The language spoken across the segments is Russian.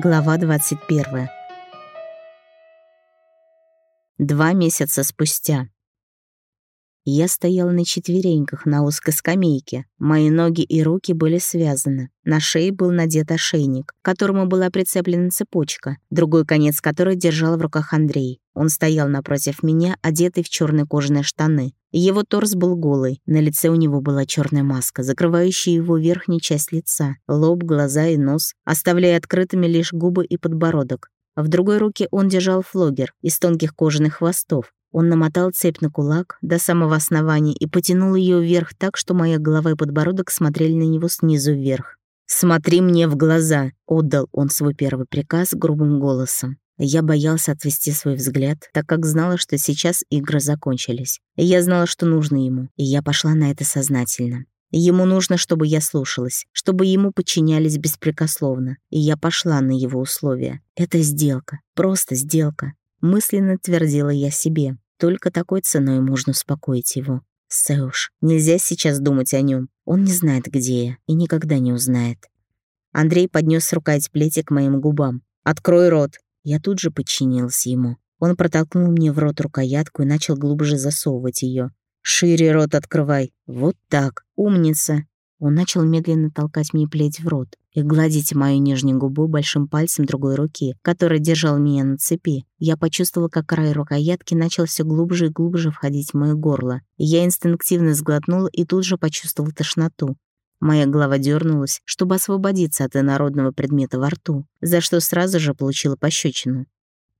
Глава 21. Два месяца спустя. Я стояла на четвереньках на узкой скамейке. Мои ноги и руки были связаны. На шее был надет ошейник, к которому была прицеплена цепочка, другой конец которой держал в руках Андрей. Он стоял напротив меня, одетый в черные кожаные штаны. Его торс был голый, на лице у него была черная маска, закрывающая его верхнюю часть лица, лоб, глаза и нос, оставляя открытыми лишь губы и подбородок. В другой руке он держал флогер из тонких кожаных хвостов, он намотал цепь на кулак до самого основания и потянул ее вверх так, что моя голова и подбородок смотрели на него снизу вверх. «Смотри мне в глаза!» — отдал он свой первый приказ грубым голосом. Я боялся отвести свой взгляд, так как знала, что сейчас игры закончились. Я знала, что нужно ему, и я пошла на это сознательно. Ему нужно, чтобы я слушалась, чтобы ему подчинялись беспрекословно, и я пошла на его условия. Это сделка, просто сделка. Мысленно твердила я себе. Только такой ценой можно успокоить его. Сеуш, нельзя сейчас думать о нем. Он не знает, где я, и никогда не узнает. Андрей поднес рукоять плети к моим губам. «Открой рот!» Я тут же подчинилась ему. Он протолкнул мне в рот рукоятку и начал глубже засовывать ее. «Шире рот открывай! Вот так! Умница!» Он начал медленно толкать мне плеть в рот и гладить мою нижнюю губу большим пальцем другой руки, который держал меня на цепи. Я почувствовала, как край рукоятки начал все глубже и глубже входить в моё горло. Я инстинктивно сглотнула и тут же почувствовала тошноту. Моя голова дернулась, чтобы освободиться от инородного предмета во рту, за что сразу же получила пощечину.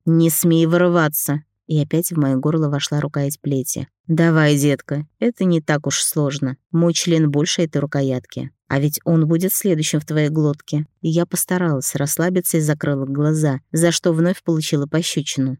«Не смей вырываться!» И опять в моё горло вошла рукоять плети. «Давай, детка, это не так уж сложно. Мой член больше этой рукоятки. А ведь он будет следующим в твоей глотке». Я постаралась расслабиться и закрыла глаза, за что вновь получила пощечину.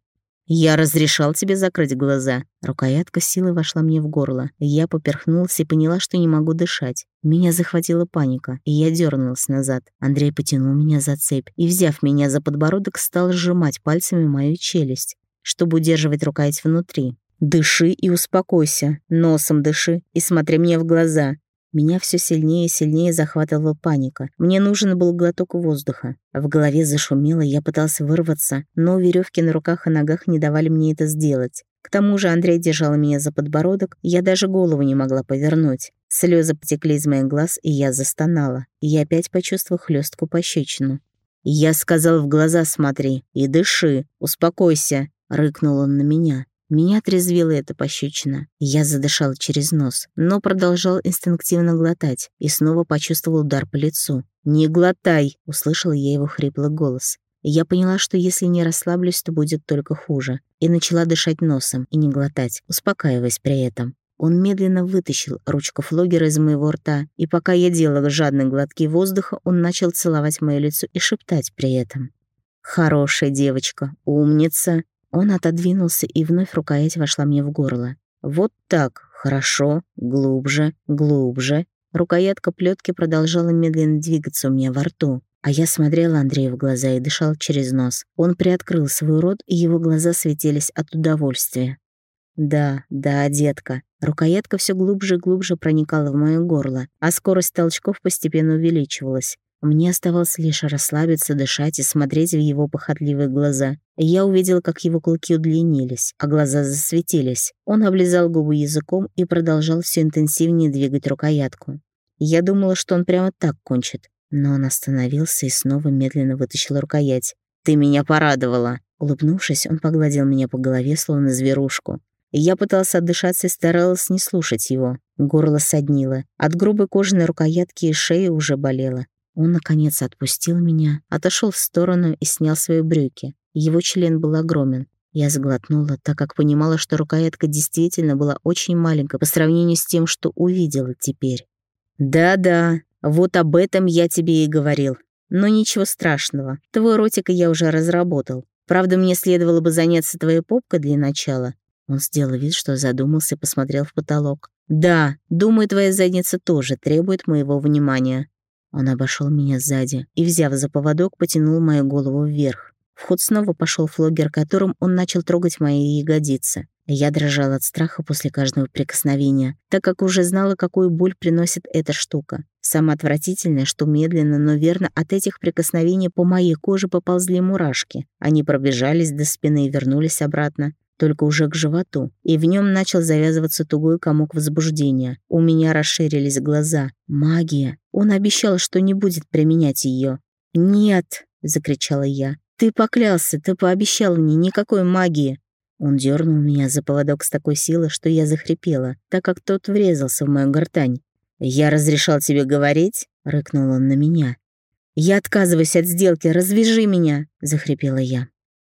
«Я разрешал тебе закрыть глаза». Рукоятка силой вошла мне в горло. Я поперхнулась и поняла, что не могу дышать. Меня захватила паника, и я дернулась назад. Андрей потянул меня за цепь и, взяв меня за подбородок, стал сжимать пальцами мою челюсть, чтобы удерживать рукоять внутри. Дыши и успокойся, носом дыши и смотри мне в глаза. Меня все сильнее и сильнее захватывала паника. Мне нужен был глоток воздуха. В голове зашумело, я пытался вырваться, но веревки на руках и ногах не давали мне это сделать. К тому же Андрей держал меня за подбородок, я даже голову не могла повернуть. Слезы потекли из моих глаз, и я застонала. Я опять почувствовал хлестку пощечину. «Я сказал в глаза смотри и дыши, успокойся», — рыкнул он на меня. Меня отрезвила эта пощечина. Я задышал через нос, но продолжал инстинктивно глотать и снова почувствовал удар по лицу. «Не глотай!» — услышал я его хриплый голос. Я поняла, что если не расслаблюсь, то будет только хуже. И начала дышать носом и не глотать, успокаиваясь при этом. Он медленно вытащил ручку флогера из моего рта, и пока я делала жадные глотки воздуха, он начал целовать мое лицо и шептать при этом. «Хорошая девочка, умница, он отодвинулся, и вновь рукоять вошла мне в горло. «Вот так, хорошо, глубже, глубже». Рукоятка плетки продолжала медленно двигаться у меня во рту. А я смотрела Андрею в глаза и дышал через нос. Он приоткрыл свой рот, и его глаза светились от удовольствия. «Да, да, детка». Рукоятка все глубже и глубже проникала в моё горло, а скорость толчков постепенно увеличивалась. Мне оставалось лишь расслабиться, дышать и смотреть в его похотливые глаза. Я увидел, как его клыки удлинились, а глаза засветились. Он облизал губы языком и продолжал все интенсивнее двигать рукоятку. Я думала, что он прямо так кончит. Но он остановился и снова медленно вытащил рукоять. «Ты меня порадовала!» Улыбнувшись, он погладил меня по голове, словно зверушку. Я пытался отдышаться и старалась не слушать его. Горло соднило. От грубой кожаной рукоятки и шеи уже болело. Он, наконец, отпустил меня, отошел в сторону и снял свои брюки. Его член был огромен. Я сглотнула, так как понимала, что рукоятка действительно была очень маленькая по сравнению с тем, что увидела теперь. «Да-да, вот об этом я тебе и говорил. Но ничего страшного, твой ротик я уже разработал. Правда, мне следовало бы заняться твоей попкой для начала». Он сделал вид, что задумался и посмотрел в потолок. «Да, думаю, твоя задница тоже требует моего внимания. Он обошел меня сзади и, взяв за поводок, потянул мою голову вверх. В ход снова пошел флогер, которым он начал трогать мои ягодицы. Я дрожала от страха после каждого прикосновения, так как уже знала, какую боль приносит эта штука. Самое отвратительное, что медленно, но верно от этих прикосновений по моей коже поползли мурашки. Они пробежались до спины и вернулись обратно только уже к животу, и в нем начал завязываться тугой комок возбуждения. У меня расширились глаза. Магия. Он обещал, что не будет применять ее. «Нет!» — закричала я. «Ты поклялся, ты пообещал мне никакой магии!» Он дернул меня за поводок с такой силой, что я захрипела, так как тот врезался в мою гортань. «Я разрешал тебе говорить?» — рыкнул он на меня. «Я отказываюсь от сделки, развяжи меня!» — захрипела я.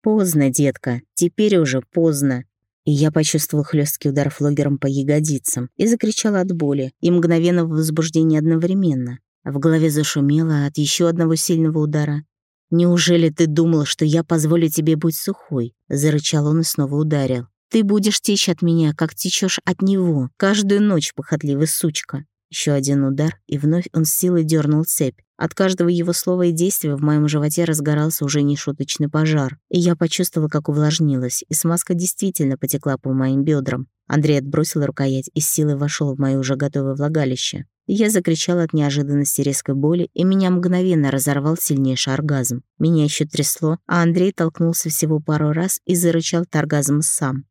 «Поздно, детка, теперь уже поздно». И я почувствовал хлесткий удар флогером по ягодицам и закричала от боли и мгновенного возбуждения одновременно. В голове зашумело от еще одного сильного удара. «Неужели ты думала, что я позволю тебе быть сухой?» — зарычал он и снова ударил. «Ты будешь течь от меня, как течешь от него, каждую ночь, похотливый сучка». Еще один удар, и вновь он с силой дернул цепь. От каждого его слова и действия в моем животе разгорался уже нешуточный пожар, и я почувствовала, как увлажнилась, и смазка действительно потекла по моим бедрам. Андрей отбросил рукоять и с силой вошел в мое уже готовое влагалище. Я закричала от неожиданности резкой боли, и меня мгновенно разорвал сильнейший оргазм. Меня еще трясло, а Андрей толкнулся всего пару раз и зарычал оргазм сам.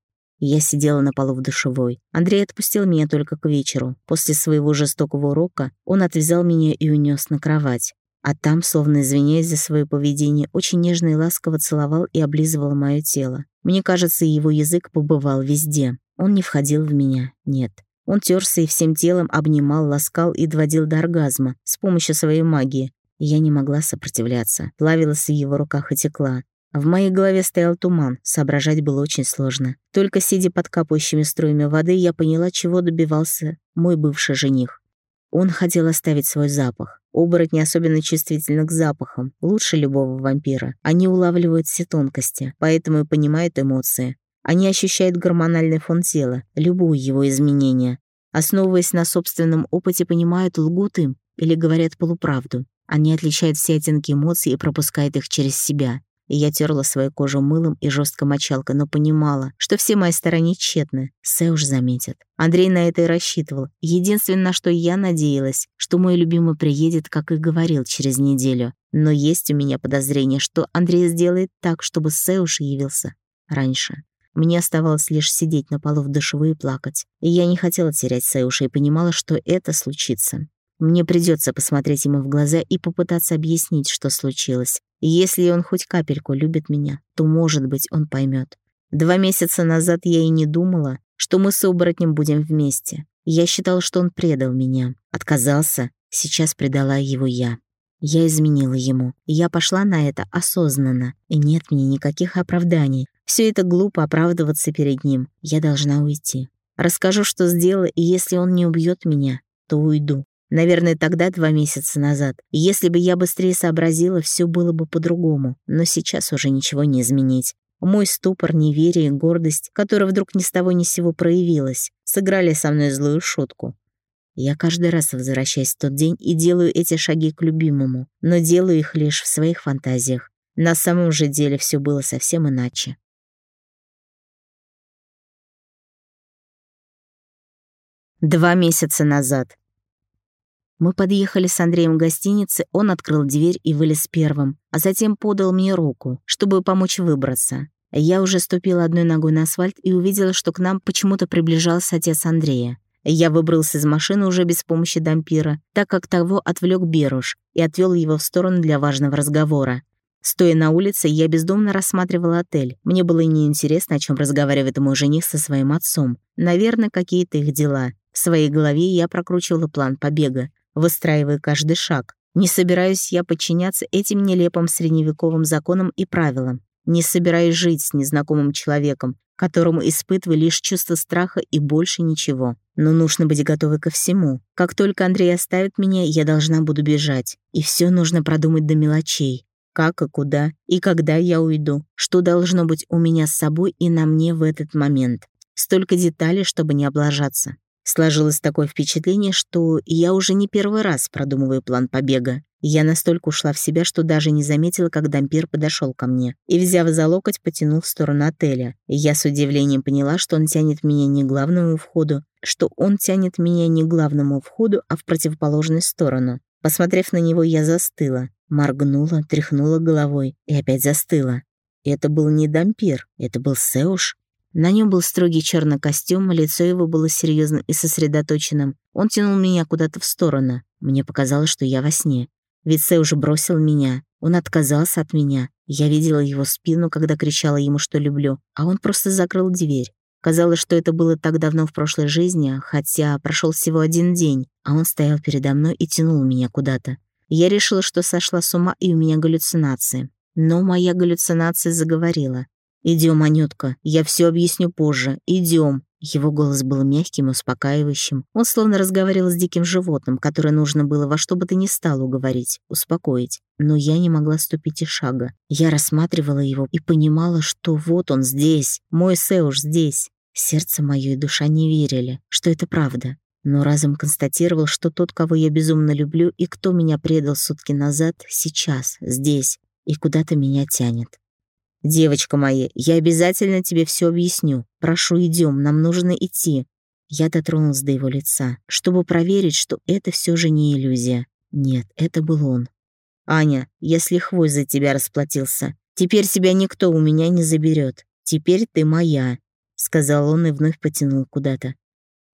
Я сидела на полу в душевой. Андрей отпустил меня только к вечеру. После своего жестокого урока он отвязал меня и унес на кровать. А там, словно извиняясь за свое поведение, очень нежно и ласково целовал и облизывал мое тело. Мне кажется, его язык побывал везде. Он не входил в меня, нет. Он терся и всем телом обнимал, ласкал и доводил до оргазма с помощью своей магии. Я не могла сопротивляться, плавилась в его руках и текла. В моей голове стоял туман, соображать было очень сложно. Только сидя под капающими струями воды, я поняла, чего добивался мой бывший жених. Он хотел оставить свой запах. Оборотни особенно чувствительны к запахам, лучше любого вампира. Они улавливают все тонкости, поэтому и понимают эмоции. Они ощущают гормональный фон тела, любое его изменение. Основываясь на собственном опыте, понимают, лгут им или говорят полуправду. Они отличают все оттенки эмоций и пропускают их через себя и я терла свою кожу мылом и жесткой мочалкой, но понимала, что все мои старания тщетны. Сэуж заметит. Андрей на это и рассчитывал. Единственное, на что я надеялась, что мой любимый приедет, как и говорил, через неделю. Но есть у меня подозрение, что Андрей сделает так, чтобы Сэуш явился раньше. Мне оставалось лишь сидеть на полу в душевой и плакать. И я не хотела терять Сэуша и понимала, что это случится. Мне придется посмотреть ему в глаза и попытаться объяснить, что случилось. Если он хоть капельку любит меня, то, может быть, он поймет. Два месяца назад я и не думала, что мы с оборотнем будем вместе. Я считала, что он предал меня. Отказался, сейчас предала его я. Я изменила ему, я пошла на это осознанно. И нет мне никаких оправданий. Все это глупо оправдываться перед ним. Я должна уйти. Расскажу, что сделала, и если он не убьет меня, то уйду. Наверное, тогда, два месяца назад. Если бы я быстрее сообразила, все было бы по-другому. Но сейчас уже ничего не изменить. Мой ступор, неверие и гордость, которая вдруг ни с того ни с сего проявилась, сыграли со мной злую шутку. Я каждый раз возвращаюсь в тот день и делаю эти шаги к любимому, но делаю их лишь в своих фантазиях. На самом же деле все было совсем иначе. Два месяца назад. Мы подъехали с Андреем в гостинице, он открыл дверь и вылез первым, а затем подал мне руку, чтобы помочь выбраться. Я уже ступила одной ногой на асфальт и увидела, что к нам почему-то приближался отец Андрея. Я выбрался из машины уже без помощи дампира, так как того отвлек Беруш и отвел его в сторону для важного разговора. Стоя на улице, я бездумно рассматривала отель. Мне было неинтересно, о чем разговаривает мой жених со своим отцом. Наверное, какие-то их дела. В своей голове я прокручивала план побега выстраивая каждый шаг. Не собираюсь я подчиняться этим нелепым средневековым законам и правилам. Не собираюсь жить с незнакомым человеком, которому испытываю лишь чувство страха и больше ничего. Но нужно быть готовой ко всему. Как только Андрей оставит меня, я должна буду бежать. И все нужно продумать до мелочей. Как и куда, и когда я уйду. Что должно быть у меня с собой и на мне в этот момент. Столько деталей, чтобы не облажаться. Сложилось такое впечатление, что я уже не первый раз продумываю план побега. Я настолько ушла в себя, что даже не заметила, как дампир подошел ко мне и, взяв за локоть, потянул в сторону отеля. Я с удивлением поняла, что он тянет меня не к главному входу, что он тянет меня не к главному входу, а в противоположную сторону. Посмотрев на него, я застыла, моргнула, тряхнула головой и опять застыла. Это был не дампир, это был Сеуш. На нем был строгий черный костюм, лицо его было серьезным и сосредоточенным. Он тянул меня куда-то в сторону. Мне показалось, что я во сне. Ведь Сеуш бросил меня. Он отказался от меня. Я видела его спину, когда кричала ему, что люблю, а он просто закрыл дверь. Казалось, что это было так давно в прошлой жизни, хотя прошел всего один день, а он стоял передо мной и тянул меня куда-то. Я решила, что сошла с ума и у меня галлюцинации. Но моя галлюцинация заговорила. «Идем, Анютка, я все объясню позже. Идем. Его голос был мягким и успокаивающим. Он словно разговаривал с диким животным, которое нужно было во что бы то ни стало уговорить, успокоить. Но я не могла ступить и шага. Я рассматривала его и понимала, что вот он здесь, мой Сеуш здесь. Сердце мое и душа не верили, что это правда. Но разум констатировал, что тот, кого я безумно люблю и кто меня предал сутки назад, сейчас, здесь, и куда-то меня тянет. «Девочка моя, я обязательно тебе все объясню. Прошу, идем, нам нужно идти». Я дотронулась до его лица, чтобы проверить, что это все же не иллюзия. Нет, это был он. «Аня, я с лихвой за тебя расплатился. Теперь тебя никто у меня не заберет. Теперь ты моя», — сказал он и вновь потянул куда-то.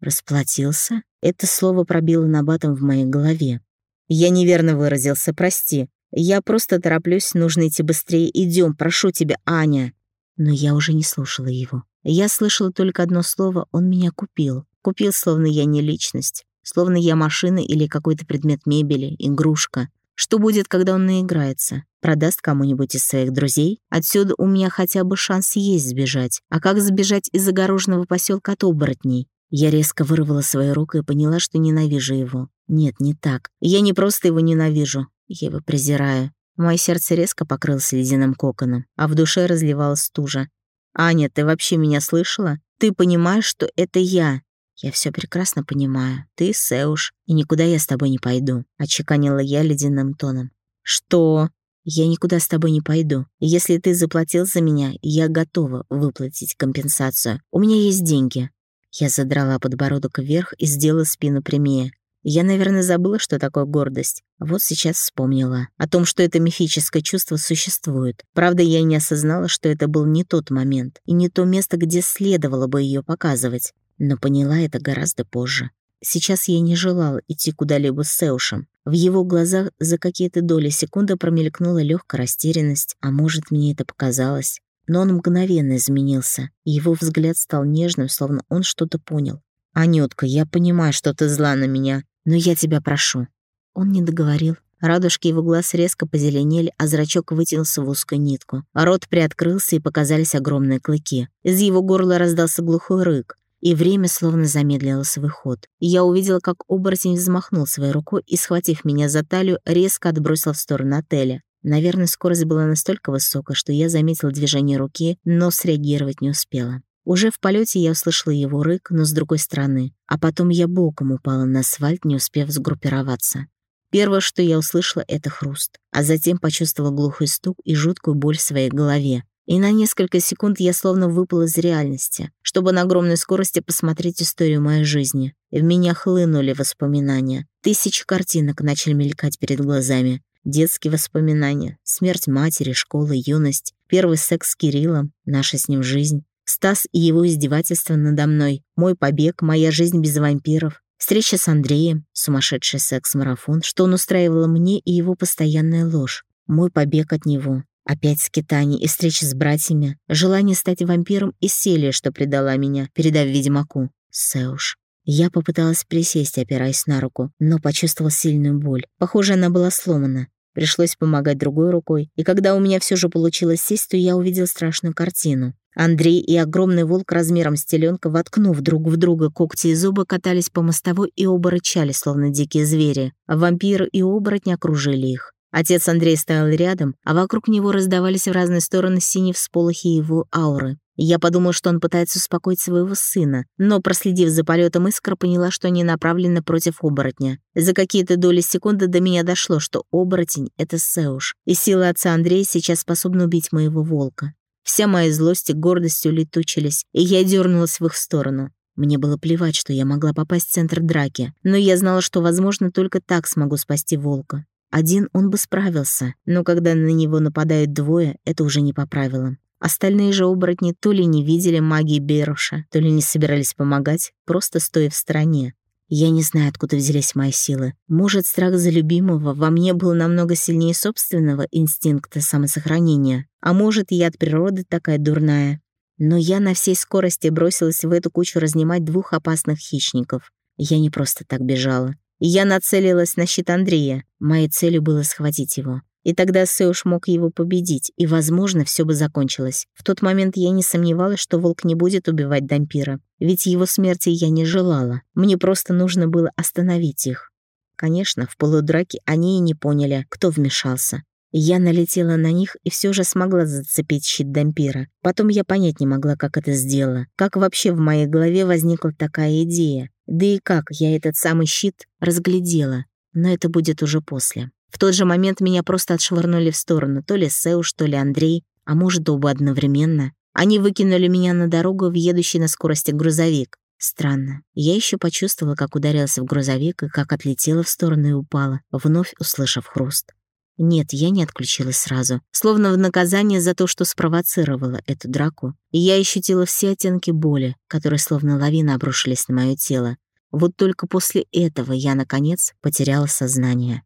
«Расплатился?» Это слово пробило набатом в моей голове. «Я неверно выразился, прости. Я просто тороплюсь, нужно идти быстрее. Идем, прошу тебя, Аня». Но я уже не слушала его. Я слышала только одно слово «он меня купил». Купил, словно я не личность. Словно я машина или какой-то предмет мебели, игрушка. Что будет, когда он наиграется? Продаст кому-нибудь из своих друзей? Отсюда у меня хотя бы шанс есть сбежать. А как сбежать из загороженного поселка от оборотней? Я резко вырвала свою руку и поняла, что ненавижу его. Нет, не так. Я не просто его ненавижу. Его презираю. Мое сердце резко покрылось ледяным коконом, а в душе разливалась стужа. «Аня, ты вообще меня слышала? Ты понимаешь, что это я?» «Я все прекрасно понимаю. Ты Сеуш, и никуда я с тобой не пойду», — отчеканила я ледяным тоном. «Что?» «Я никуда с тобой не пойду. Если ты заплатил за меня, я готова выплатить компенсацию. У меня есть деньги». Я задрала подбородок вверх и сделала спину прямее. Я, наверное, забыла, что такое гордость. Вот сейчас вспомнила. О том, что это мифическое чувство существует. Правда, я не осознала, что это был не тот момент и не то место, где следовало бы ее показывать. Но поняла это гораздо позже. Сейчас я не желала идти куда-либо с Сеушем. В его глазах за какие-то доли секунды промелькнула легкая растерянность, а может, мне это показалось. Но он мгновенно изменился, и его взгляд стал нежным, словно он что-то понял. «Анютка, я понимаю, что ты зла на меня, но я тебя прошу». Он не договорил. Радужки его глаз резко позеленели, а зрачок вытянулся в узкую нитку. Рот приоткрылся, и показались огромные клыки. Из его горла раздался глухой рык, и время словно замедлило свой ход. Я увидела, как оборотень взмахнул своей рукой и, схватив меня за талию, резко отбросил в сторону отеля. Наверное, скорость была настолько высокая, что я заметила движение руки, но среагировать не успела. Уже в полете я услышала его рык, но с другой стороны, а потом я боком упала на асфальт, не успев сгруппироваться. Первое, что я услышала, — это хруст, а затем почувствовала глухой стук и жуткую боль в своей голове. И на несколько секунд я словно выпала из реальности, чтобы на огромной скорости посмотреть историю моей жизни. В меня хлынули воспоминания. Тысячи картинок начали мелькать перед глазами. Детские воспоминания, смерть матери, школа, юность, первый секс с Кириллом, наша с ним жизнь, Стас и его издевательство надо мной, мой побег, моя жизнь без вампиров, встреча с Андреем, сумасшедший секс-марафон, что он устраивал мне и его постоянная ложь, мой побег от него, опять скитание и встреча с братьями, желание стать вампиром и селия, что предала меня, передав ведьмаку. Сеуш. Я попыталась присесть, опираясь на руку, но почувствовала сильную боль. Похоже, она была сломана. Пришлось помогать другой рукой, и когда у меня все же получилось сесть, то я увидел страшную картину. Андрей и огромный волк размером с теленка, воткнув друг в друга когти и зубы, катались по мостовой и оба рычали, словно дикие звери. А вампиры и оборотни окружили их. Отец Андрей стоял рядом, а вокруг него раздавались в разные стороны синие всполохи его ауры. Я подумал, что он пытается успокоить своего сына, но, проследив за полетом искра, поняла, что они направлены против оборотня. За какие-то доли секунды до меня дошло, что оборотень — это Сеуш, и сила отца Андрея сейчас способна убить моего волка. Вся моя злость и гордость улетучились, и я дернулась в их сторону. Мне было плевать, что я могла попасть в центр драки, но я знала, что, возможно, только так смогу спасти волка. Один он бы справился, но когда на него нападают двое, это уже не по правилам. Остальные же оборотни то ли не видели магии Беруша, то ли не собирались помогать, просто стоя в стороне. Я не знаю, откуда взялись мои силы. Может, страх за любимого во мне был намного сильнее собственного инстинкта самосохранения, а может, я от природы такая дурная. Но я на всей скорости бросилась в эту кучу разнимать двух опасных хищников. Я не просто так бежала. Я нацелилась на щит Андрея. Моей целью было схватить его. И тогда Сеуш мог его победить, и, возможно, все бы закончилось. В тот момент я не сомневалась, что волк не будет убивать Дампира. Ведь его смерти я не желала. Мне просто нужно было остановить их. Конечно, в полудраке они и не поняли, кто вмешался. Я налетела на них и все же смогла зацепить щит Дампира. Потом я понять не могла, как это сделала. Как вообще в моей голове возникла такая идея. Да и как я этот самый щит разглядела. Но это будет уже после. В тот же момент меня просто отшвырнули в сторону, то ли Сеуш, то ли Андрей, а может, оба одновременно. Они выкинули меня на дорогу в едущий на скорости грузовик. Странно. Я еще почувствовала, как ударилась в грузовик и как отлетела в сторону и упала, вновь услышав хруст. Нет, я не отключилась сразу, словно в наказание за то, что спровоцировала эту драку. И я ощутила все оттенки боли, которые словно лавина обрушились на мое тело. Вот только после этого я, наконец, потеряла сознание.